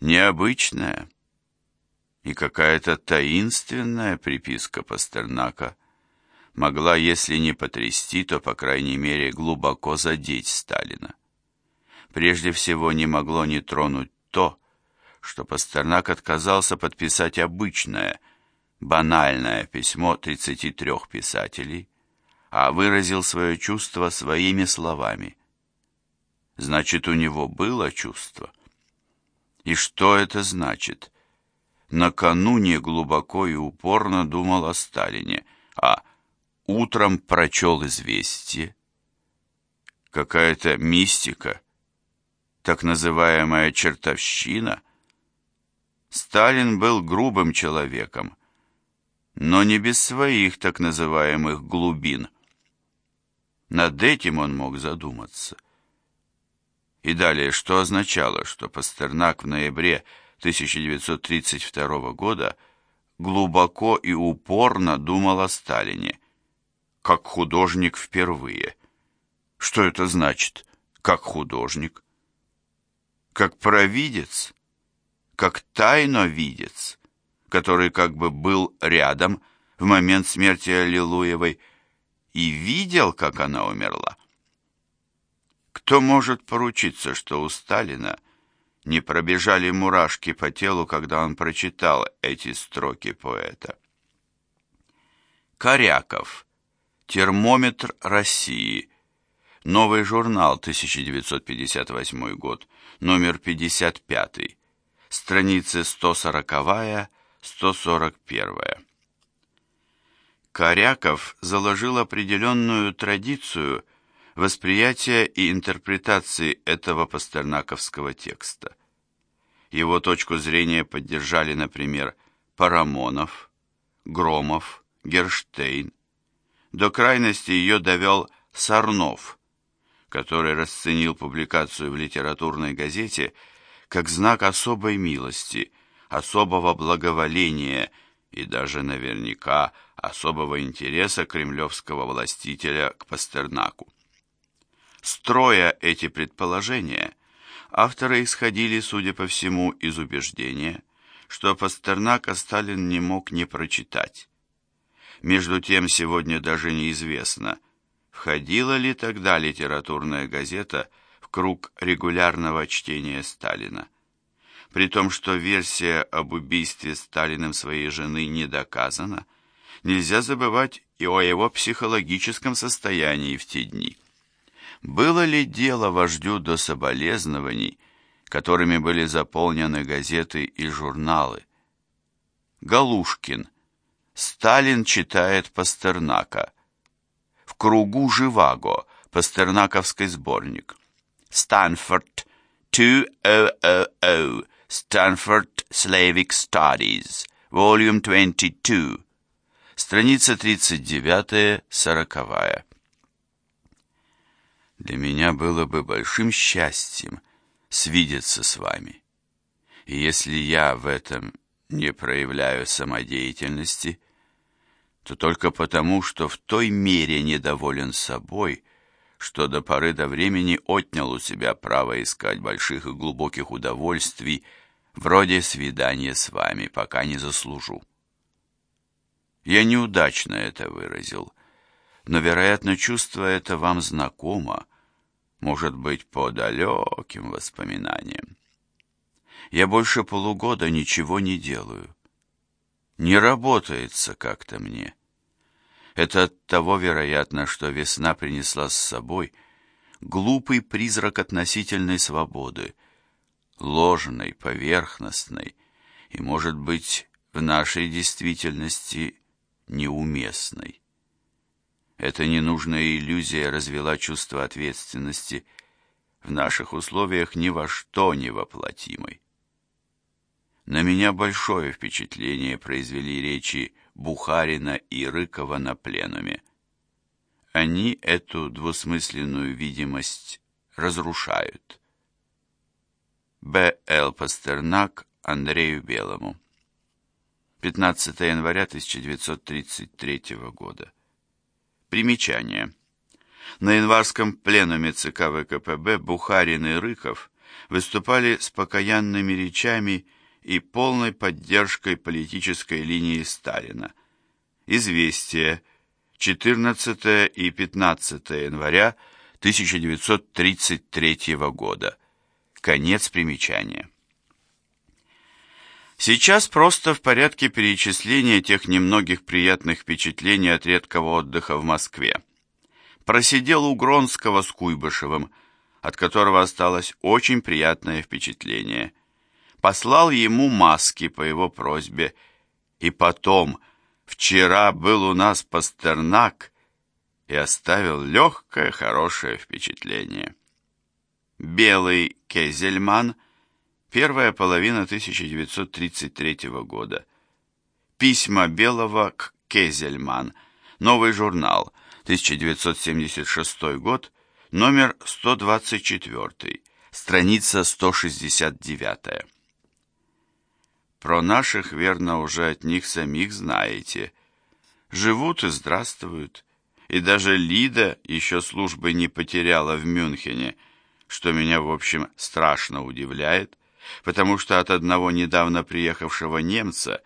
необычная и какая-то таинственная приписка Пастернака могла, если не потрясти, то, по крайней мере, глубоко задеть Сталина. Прежде всего, не могло не тронуть то, что Пастернак отказался подписать обычное, банальное письмо 33 писателей, а выразил свое чувство своими словами. Значит, у него было чувство. И что это значит? Накануне глубоко и упорно думал о Сталине, а утром прочел известие. Какая-то мистика, так называемая чертовщина. Сталин был грубым человеком, но не без своих так называемых глубин. Над этим он мог задуматься. И далее, что означало, что Пастернак в ноябре 1932 года глубоко и упорно думал о Сталине, как художник впервые. Что это значит, как художник? Как провидец? Как тайновидец, который как бы был рядом в момент смерти Аллилуевой и видел, как она умерла? Кто может поручиться, что у Сталина не пробежали мурашки по телу, когда он прочитал эти строки поэта? Коряков Термометр России. Новый журнал, 1958 год, номер 55. Страницы 140-141. Коряков заложил определенную традицию восприятия и интерпретации этого пастернаковского текста. Его точку зрения поддержали, например, Парамонов, Громов, Герштейн, до крайности ее довел Сарнов, который расценил публикацию в литературной газете как знак особой милости, особого благоволения и даже наверняка особого интереса кремлевского властителя к Пастернаку. Строя эти предположения, авторы исходили, судя по всему, из убеждения, что Пастернака Сталин не мог не прочитать. Между тем, сегодня даже неизвестно, входила ли тогда литературная газета в круг регулярного чтения Сталина. При том, что версия об убийстве Сталиным своей жены не доказана, нельзя забывать и о его психологическом состоянии в те дни. Было ли дело вождю до соболезнований, которыми были заполнены газеты и журналы? Галушкин – Сталин читает Пастернака. В кругу Живаго, Пастернаковский сборник. Stanford 2000, Stanford Slavic Studies, Volume 22, страница 39-40. Для меня было бы большим счастьем свидеться с вами. И если я в этом не проявляю самодеятельности, то только потому, что в той мере недоволен собой, что до поры до времени отнял у себя право искать больших и глубоких удовольствий, вроде свидания с вами, пока не заслужу. Я неудачно это выразил, но, вероятно, чувство это вам знакомо, может быть, по далеким воспоминаниям. Я больше полугода ничего не делаю. Не работается как-то мне. Это от того, вероятно, что весна принесла с собой глупый призрак относительной свободы, ложной, поверхностной и, может быть, в нашей действительности неуместной. Эта ненужная иллюзия развела чувство ответственности в наших условиях ни во что не воплотимой. На меня большое впечатление произвели речи Бухарина и Рыкова на пленуме. Они эту двусмысленную видимость разрушают. Б. Л. Пастернак Андрею Белому. 15 января 1933 года. Примечание. На январском пленуме ЦК ВКПБ Бухарин и Рыков выступали с покаянными речами и полной поддержкой политической линии Сталина. Известие. 14 и 15 января 1933 года. Конец примечания. Сейчас просто в порядке перечисления тех немногих приятных впечатлений от редкого отдыха в Москве. Просидел у Гронского с Куйбышевым, от которого осталось очень приятное впечатление. Послал ему маски по его просьбе. И потом, вчера был у нас Пастернак и оставил легкое, хорошее впечатление. Белый Кезельман, первая половина 1933 года. Письма Белого к Кезельман, новый журнал, 1976 год, номер 124, страница 169. Про наших, верно, уже от них самих знаете. Живут и здравствуют. И даже Лида еще службы не потеряла в Мюнхене, что меня, в общем, страшно удивляет, потому что от одного недавно приехавшего немца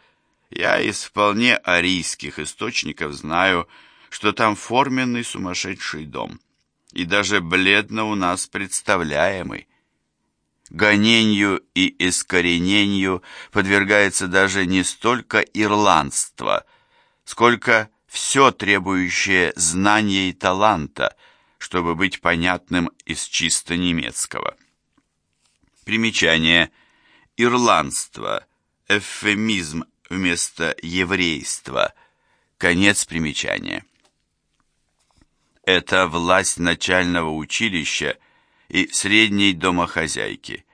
я из вполне арийских источников знаю, что там форменный сумасшедший дом и даже бледно у нас представляемый. Гонению и искоренению подвергается даже не столько ирландство, сколько все требующее знания и таланта, чтобы быть понятным из чисто немецкого. Примечание. Ирландство. Эвфемизм вместо еврейства. Конец примечания это власть начального училища и средней домохозяйки.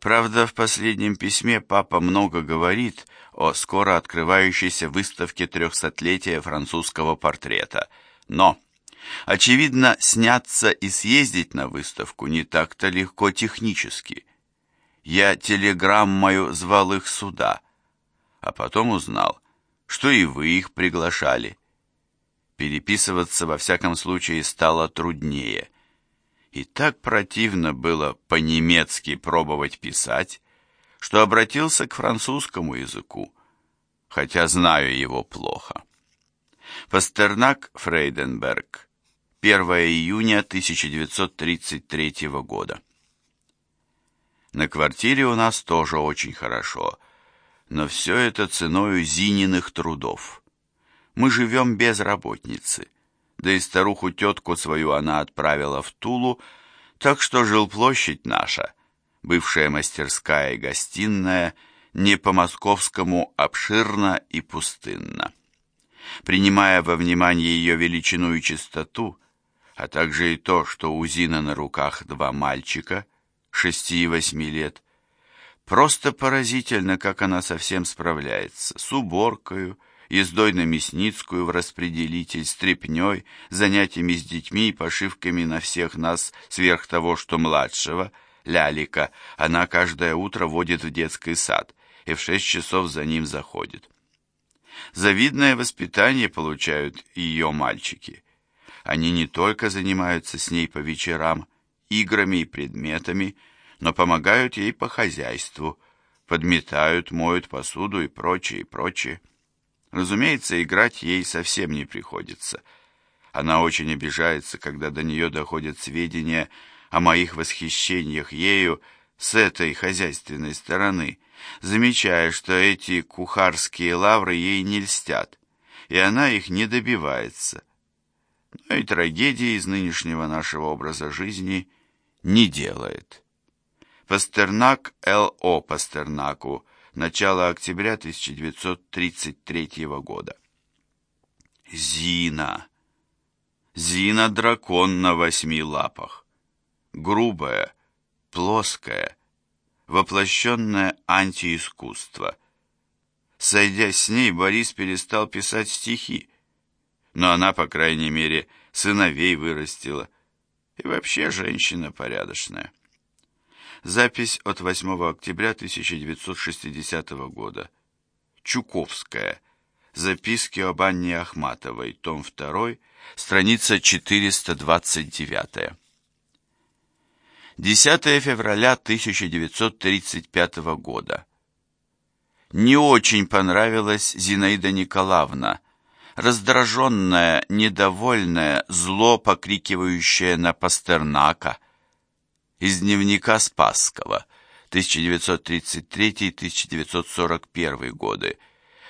Правда, в последнем письме папа много говорит о скоро открывающейся выставке трехсотлетия французского портрета. Но, очевидно, сняться и съездить на выставку не так-то легко технически. Я телеграммою звал их сюда, а потом узнал, что и вы их приглашали. Переписываться во всяком случае стало труднее. И так противно было по-немецки пробовать писать, что обратился к французскому языку, хотя знаю его плохо. Пастернак Фрейденберг. 1 июня 1933 года. На квартире у нас тоже очень хорошо, но все это ценою Зининых трудов. Мы живем без работницы. Да и старуху-тетку свою она отправила в Тулу, так что жилплощадь наша, бывшая мастерская и гостиная, не по-московскому обширна и пустынна. Принимая во внимание ее величину и чистоту, а также и то, что у Зина на руках два мальчика, шести и восьми лет, просто поразительно, как она совсем справляется, с уборкою, ездой на Мясницкую в распределитель, стрепней, занятиями с детьми и пошивками на всех нас сверх того, что младшего, Лялика, она каждое утро водит в детский сад и в шесть часов за ним заходит. Завидное воспитание получают ее мальчики. Они не только занимаются с ней по вечерам играми и предметами, но помогают ей по хозяйству, подметают, моют посуду и прочее, и прочее. Разумеется, играть ей совсем не приходится. Она очень обижается, когда до нее доходят сведения о моих восхищениях ею с этой хозяйственной стороны, замечая, что эти кухарские лавры ей не льстят, и она их не добивается. Но и трагедии из нынешнего нашего образа жизни не делает. Пастернак Л.О. Пастернаку начало октября 1933 года. Зина. Зина-дракон на восьми лапах. Грубая, плоская, воплощенное антиискусство. Сойдя с ней, Борис перестал писать стихи, но она, по крайней мере, сыновей вырастила. И вообще женщина порядочная. Запись от 8 октября 1960 года. Чуковская. Записки об Анне Ахматовой. Том 2. Страница 429. 10 февраля 1935 года. Не очень понравилась Зинаида Николаевна, раздраженная, недовольная, зло покрикивающая на Пастернака. Из дневника Спасского, 1933-1941 годы.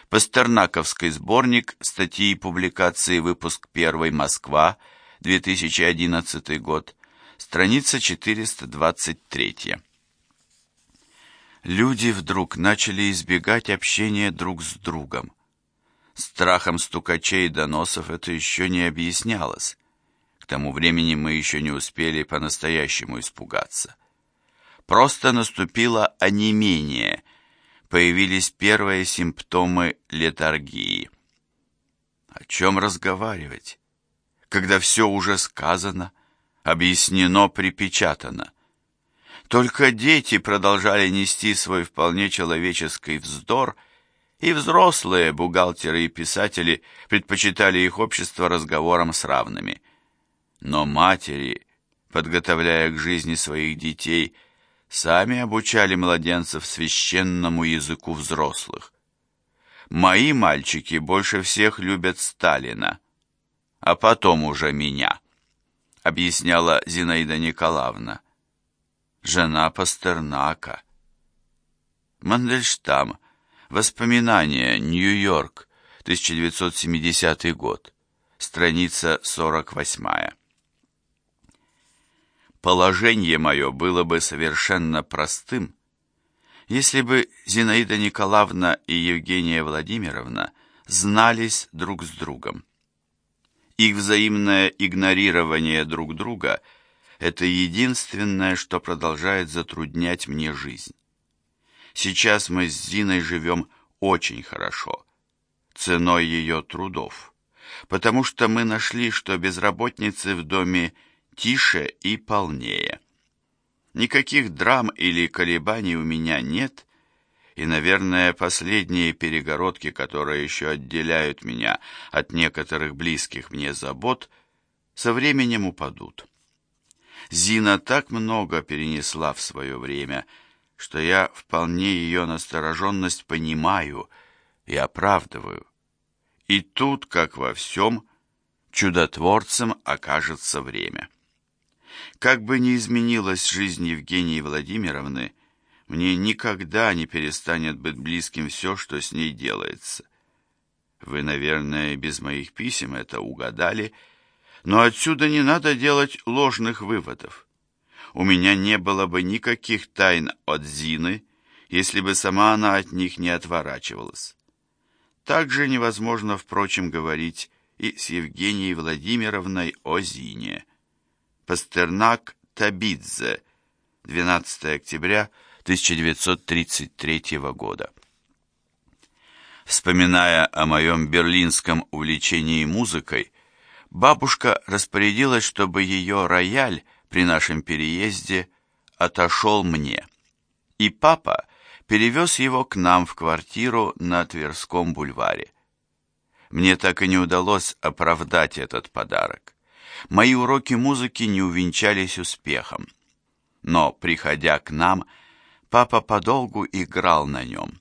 Пастернаковский сборник, статьи и публикации, выпуск 1, Москва, 2011 год, страница 423. Люди вдруг начали избегать общения друг с другом. Страхом стукачей и доносов это еще не объяснялось. К тому времени мы еще не успели по-настоящему испугаться. Просто наступило онемение, появились первые симптомы летаргии. О чем разговаривать, когда все уже сказано, объяснено, припечатано? Только дети продолжали нести свой вполне человеческий вздор, и взрослые бухгалтеры и писатели предпочитали их общество разговорам с равными. Но матери, подготовляя к жизни своих детей, сами обучали младенцев священному языку взрослых. Мои мальчики больше всех любят Сталина, а потом уже меня, объясняла Зинаида Николаевна жена Пастернака. Мандельштам. Воспоминания. Нью-Йорк. 1970 год. Страница 48. Положение мое было бы совершенно простым, если бы Зинаида Николаевна и Евгения Владимировна знались друг с другом. Их взаимное игнорирование друг друга – это единственное, что продолжает затруднять мне жизнь. Сейчас мы с Зиной живем очень хорошо, ценой ее трудов, потому что мы нашли, что безработницы в доме тише и полнее. Никаких драм или колебаний у меня нет, и, наверное, последние перегородки, которые еще отделяют меня от некоторых близких мне забот, со временем упадут. Зина так много перенесла в свое время, что я вполне ее настороженность понимаю и оправдываю. И тут, как во всем, чудотворцем окажется время. Как бы ни изменилась жизнь Евгении Владимировны, мне никогда не перестанет быть близким все, что с ней делается. Вы, наверное, без моих писем это угадали, но отсюда не надо делать ложных выводов. У меня не было бы никаких тайн от Зины, если бы сама она от них не отворачивалась. Также невозможно, впрочем, говорить и с Евгенией Владимировной о Зине. Пастернак Табидзе, 12 октября 1933 года. Вспоминая о моем берлинском увлечении музыкой, Бабушка распорядилась, чтобы ее рояль при нашем переезде отошел мне. И папа перевез его к нам в квартиру на Тверском бульваре. Мне так и не удалось оправдать этот подарок. Мои уроки музыки не увенчались успехом. Но, приходя к нам, папа подолгу играл на нем.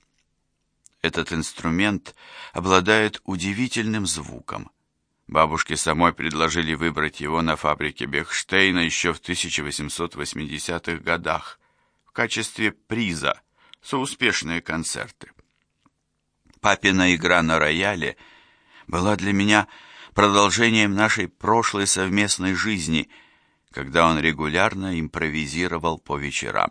Этот инструмент обладает удивительным звуком. Бабушке самой предложили выбрать его на фабрике Бехштейна еще в 1880-х годах в качестве приза за успешные концерты. Папина игра на рояле была для меня продолжением нашей прошлой совместной жизни, когда он регулярно импровизировал по вечерам.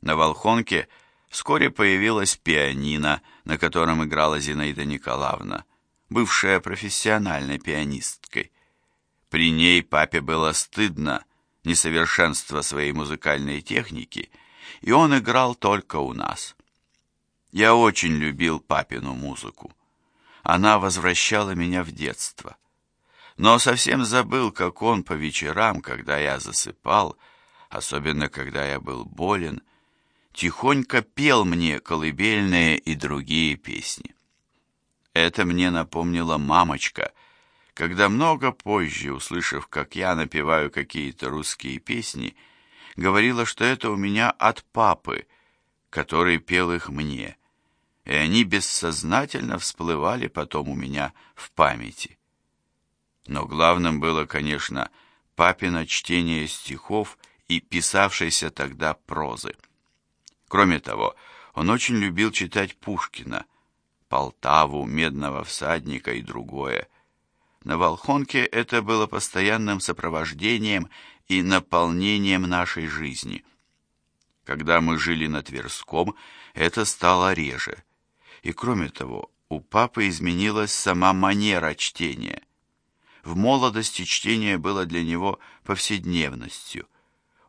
На Волхонке вскоре появилась пианино, на котором играла Зинаида Николаевна – бывшая профессиональной пианисткой. При ней папе было стыдно несовершенства своей музыкальной техники, и он играл только у нас. Я очень любил папину музыку. Она возвращала меня в детство. Но совсем забыл, как он по вечерам, когда я засыпал, особенно когда я был болен, тихонько пел мне колыбельные и другие песни. Это мне напомнила мамочка, когда много позже, услышав, как я напеваю какие-то русские песни, говорила, что это у меня от папы, который пел их мне, и они бессознательно всплывали потом у меня в памяти. Но главным было, конечно, папино чтение стихов и писавшейся тогда прозы. Кроме того, он очень любил читать Пушкина, Полтаву, Медного всадника и другое. На Волхонке это было постоянным сопровождением и наполнением нашей жизни. Когда мы жили на Тверском, это стало реже. И кроме того, у папы изменилась сама манера чтения. В молодости чтение было для него повседневностью.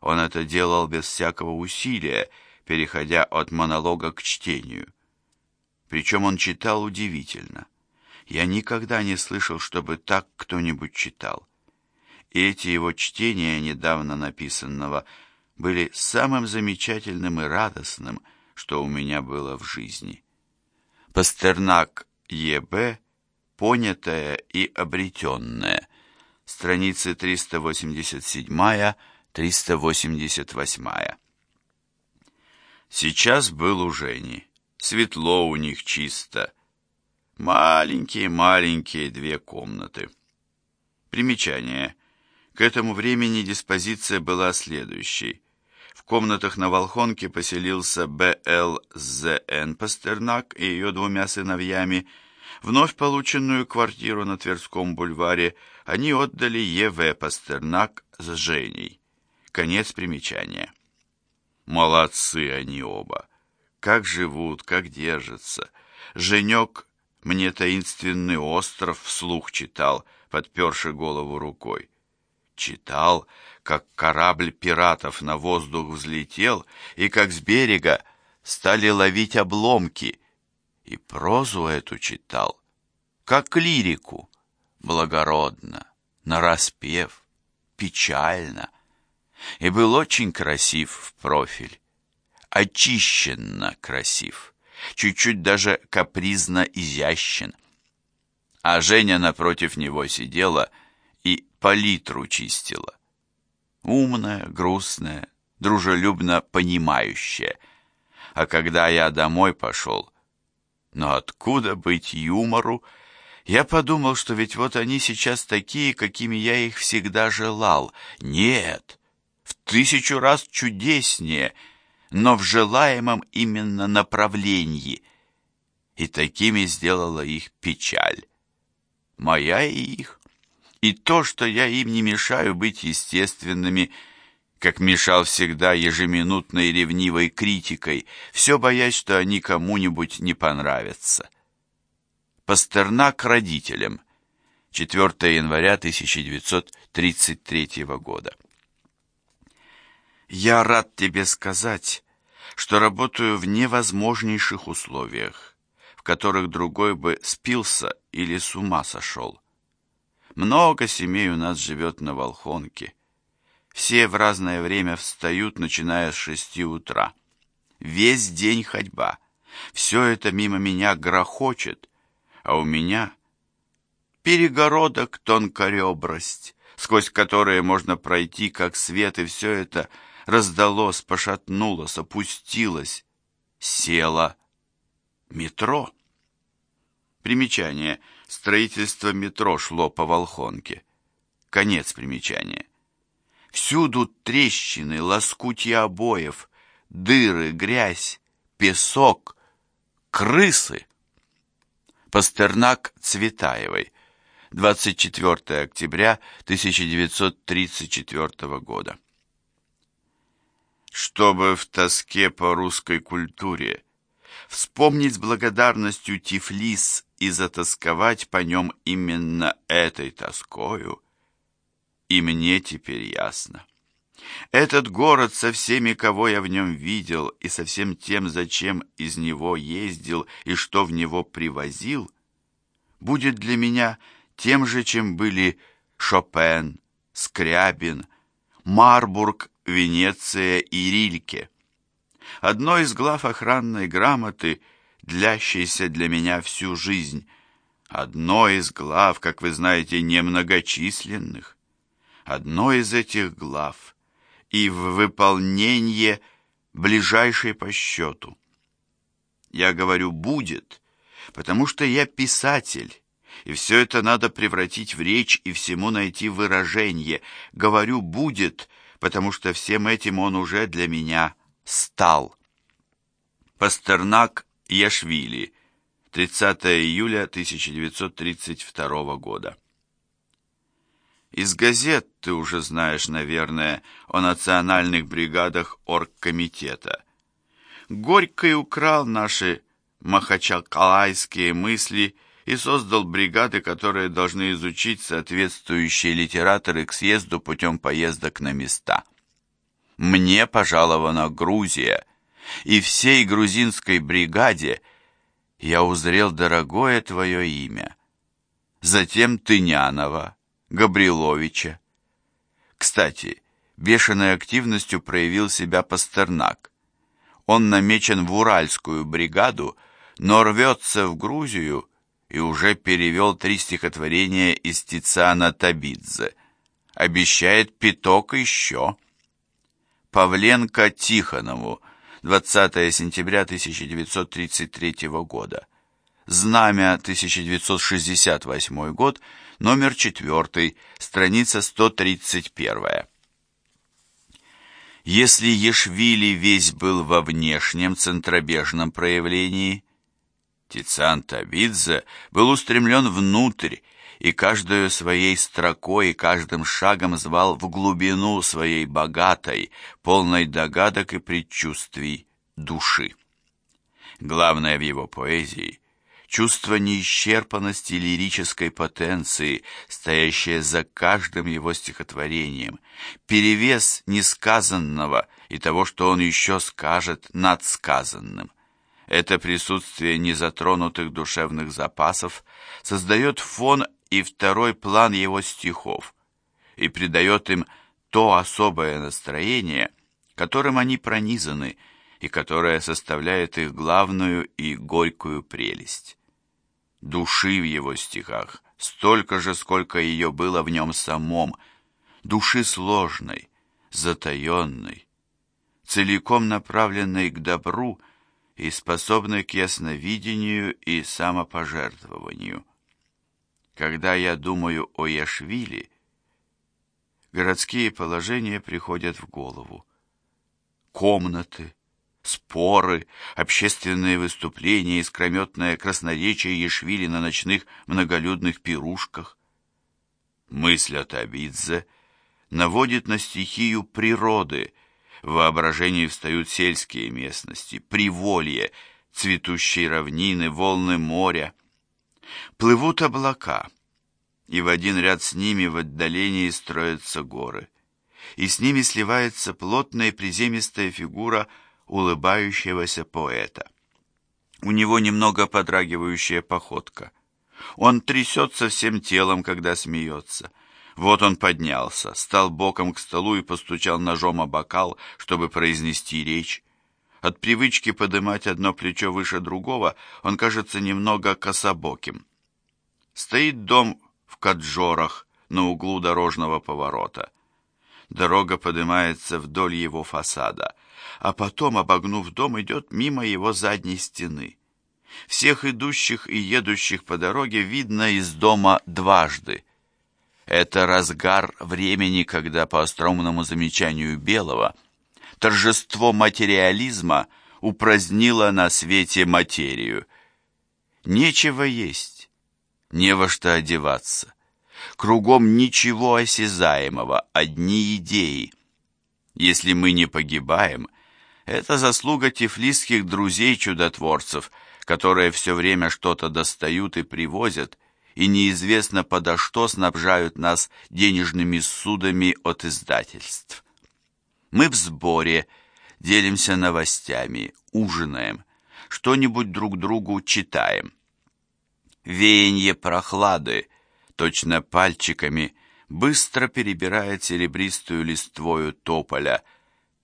Он это делал без всякого усилия, переходя от монолога к чтению. Причем он читал удивительно. Я никогда не слышал, чтобы так кто-нибудь читал. И эти его чтения недавно написанного были самым замечательным и радостным, что у меня было в жизни. Пастернак Е.Б. «Понятое и обретенное», страницы 387-388. Сейчас был у Жени. Светло у них чисто. Маленькие-маленькие две комнаты. Примечание. К этому времени диспозиция была следующей комнатах на Волхонке поселился Б.Л. З.Н. Пастернак и ее двумя сыновьями. Вновь полученную квартиру на Тверском бульваре они отдали Е.В. Пастернак с Женей. Конец примечания. Молодцы они оба. Как живут, как держатся. Женек мне таинственный остров вслух читал, подперши голову рукой. Читал, как корабль пиратов на воздух взлетел, и как с берега стали ловить обломки, и прозу эту читал, как лирику, благородно, нараспев, печально, и был очень красив в профиль, очищенно красив, чуть-чуть даже капризно изящен. А Женя напротив него сидела и палитру чистила умная, грустная, дружелюбно понимающая. А когда я домой пошел, но откуда быть юмору, я подумал, что ведь вот они сейчас такие, какими я их всегда желал. Нет, в тысячу раз чудеснее, но в желаемом именно направлении. И такими сделала их печаль. Моя и их и то, что я им не мешаю быть естественными, как мешал всегда ежеминутной ревнивой критикой, все боясь, что они кому-нибудь не понравятся. Пастернак родителям. 4 января 1933 года. Я рад тебе сказать, что работаю в невозможнейших условиях, в которых другой бы спился или с ума сошел. Много семей у нас живет на Волхонке. Все в разное время встают, начиная с шести утра. Весь день ходьба. Все это мимо меня грохочет, а у меня перегородок тонкоребрость, сквозь которые можно пройти, как свет, и все это раздалось, пошатнулось, опустилось, село. Метро. Примечание – Строительство метро шло по Волхонке. Конец примечания. Всюду трещины, лоскутья обоев, дыры, грязь, песок, крысы. Пастернак Цветаевой. 24 октября 1934 года. Чтобы в тоске по русской культуре вспомнить с благодарностью Тифлис и затасковать по нем именно этой тоскою, и мне теперь ясно. Этот город со всеми, кого я в нем видел, и со всем тем, зачем из него ездил и что в него привозил, будет для меня тем же, чем были Шопен, Скрябин, Марбург, Венеция и Рильке. Одной из глав охранной грамоты — длящейся для меня всю жизнь, одно из глав, как вы знаете, немногочисленных. Одно из этих глав и в выполнение ближайшей по счету. Я говорю «будет», потому что я писатель, и все это надо превратить в речь и всему найти выражение. Говорю «будет», потому что всем этим он уже для меня стал. Пастернак Яшвили, 30 июля 1932 года. Из газет ты уже знаешь, наверное, о национальных бригадах оргкомитета. Горький украл наши махачакалайские мысли и создал бригады, которые должны изучить соответствующие литераторы к съезду путем поездок на места. Мне пожалована Грузия, и всей грузинской бригаде я узрел дорогое твое имя. Затем Тынянова, Габриловича. Кстати, бешеной активностью проявил себя Пастернак. Он намечен в Уральскую бригаду, но рвется в Грузию и уже перевел три стихотворения из Тициана Табидзе. Обещает пяток еще. Павленко Тихонову, 20 сентября 1933 года. Знамя, 1968 год, номер 4, страница 131. Если Ешвили весь был во внешнем центробежном проявлении, Тициан Табидзе был устремлен внутрь и каждую своей строкой и каждым шагом звал в глубину своей богатой, полной догадок и предчувствий души. Главное в его поэзии — чувство неисчерпанности лирической потенции, стоящее за каждым его стихотворением, перевес несказанного и того, что он еще скажет над сказанным. Это присутствие незатронутых душевных запасов создает фон и второй план его стихов и придает им то особое настроение, которым они пронизаны и которое составляет их главную и горькую прелесть. Души в его стихах столько же, сколько ее было в нем самом, души сложной, затаенной, целиком направленной к добру и способной к ясновидению и самопожертвованию. Когда я думаю о Яшвили, городские положения приходят в голову. Комнаты, споры, общественные выступления, искрометное красноречие Ешвили на ночных многолюдных пирушках. Мысль о Табидзе наводит на стихию природы – в воображении встают сельские местности, приволье, цветущие равнины, волны моря. Плывут облака, и в один ряд с ними в отдалении строятся горы. И с ними сливается плотная приземистая фигура улыбающегося поэта. У него немного подрагивающая походка. Он трясется всем телом, когда смеется. Вот он поднялся, стал боком к столу и постучал ножом о бокал, чтобы произнести речь. От привычки подымать одно плечо выше другого он кажется немного кособоким. Стоит дом в Каджорах на углу дорожного поворота. Дорога поднимается вдоль его фасада, а потом, обогнув дом, идет мимо его задней стены. Всех идущих и едущих по дороге видно из дома дважды. Это разгар времени, когда, по остроумному замечанию Белого, торжество материализма упразднило на свете материю. Нечего есть, не во что одеваться. Кругом ничего осязаемого, одни идеи. Если мы не погибаем, это заслуга тифлисских друзей-чудотворцев, которые все время что-то достают и привозят, и неизвестно подо что снабжают нас денежными судами от издательств. Мы в сборе, делимся новостями, ужинаем, что-нибудь друг другу читаем. Веяние прохлады, точно пальчиками, быстро перебирает серебристую листвою тополя,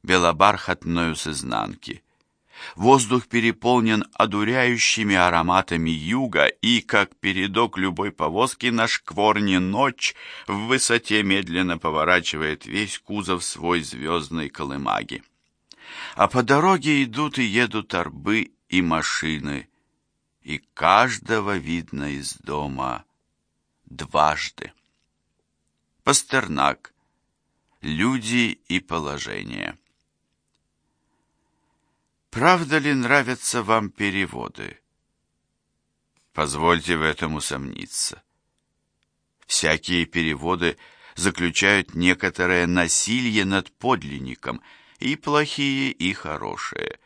белобархатную с изнанки. Воздух переполнен одуряющими ароматами юга, и, как передок любой повозки на шкворне ночь, в высоте медленно поворачивает весь кузов свой звездной колымаги. А по дороге идут и едут арбы и машины, и каждого видно из дома дважды. Пастернак. Люди и положение. Правда ли нравятся вам переводы? Позвольте в этом усомниться. Всякие переводы заключают некоторое насилие над подлинником, и плохие, и хорошие.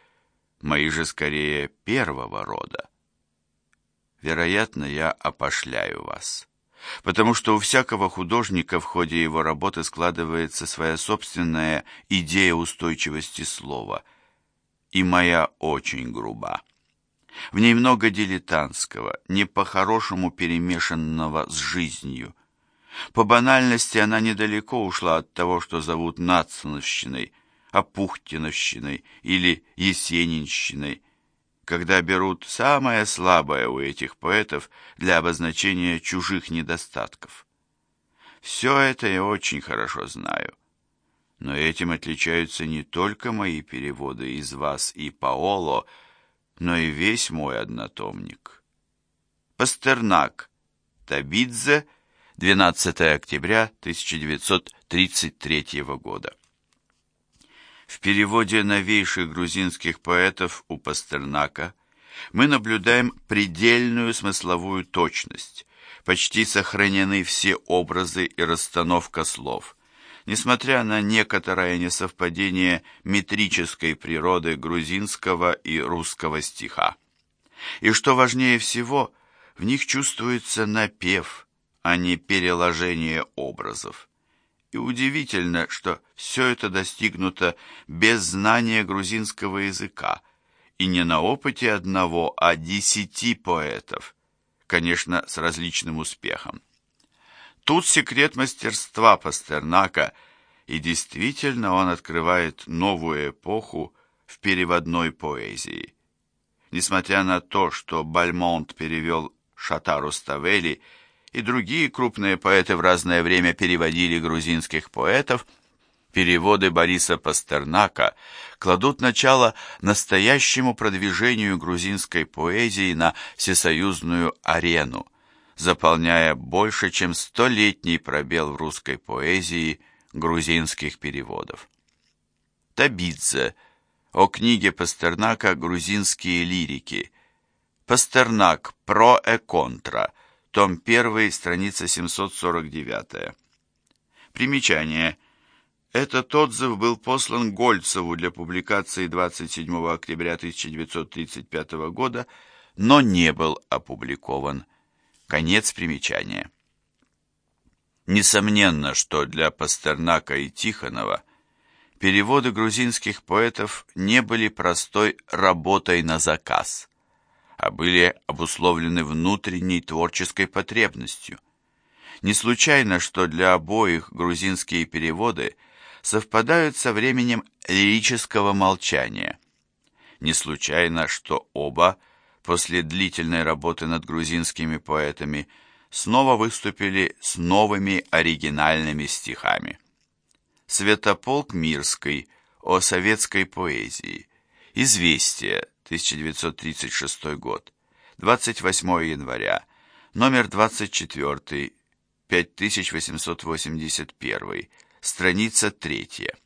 Мои же скорее первого рода. Вероятно, я опошляю вас, потому что у всякого художника в ходе его работы складывается своя собственная идея устойчивости слова – и моя очень груба. В ней много дилетантского, не по-хорошему перемешанного с жизнью. По банальности она недалеко ушла от того, что зовут нациновщиной, опухтиновщиной или есенинщиной, когда берут самое слабое у этих поэтов для обозначения чужих недостатков. Все это я очень хорошо знаю. Но этим отличаются не только мои переводы из вас и Паоло, но и весь мой однотомник. Пастернак, Табидзе, 12 октября 1933 года. В переводе новейших грузинских поэтов у Пастернака мы наблюдаем предельную смысловую точность, почти сохранены все образы и расстановка слов – несмотря на некоторое несовпадение метрической природы грузинского и русского стиха. И что важнее всего, в них чувствуется напев, а не переложение образов. И удивительно, что все это достигнуто без знания грузинского языка, и не на опыте одного, а десяти поэтов, конечно, с различным успехом. Тут секрет мастерства Пастернака, и действительно он открывает новую эпоху в переводной поэзии. Несмотря на то, что Бальмонт перевел Шатару Ставели и другие крупные поэты в разное время переводили грузинских поэтов, переводы Бориса Пастернака кладут начало настоящему продвижению грузинской поэзии на всесоюзную арену – заполняя больше, чем столетний пробел в русской поэзии грузинских переводов. Табидзе. О книге Пастернака «Грузинские лирики». Пастернак. Про и контра. Том 1, страница 749. Примечание. Этот отзыв был послан Гольцеву для публикации 27 октября 1935 года, но не был опубликован. Конец примечания. Несомненно, что для Пастернака и Тихонова переводы грузинских поэтов не были простой работой на заказ, а были обусловлены внутренней творческой потребностью. Не случайно, что для обоих грузинские переводы совпадают со временем лирического молчания. Не случайно, что оба после длительной работы над грузинскими поэтами снова выступили с новыми оригинальными стихами. Святополк Мирской о советской поэзии. Известие, 1936 год. 28 января. Номер 24, 5881. Страница 3.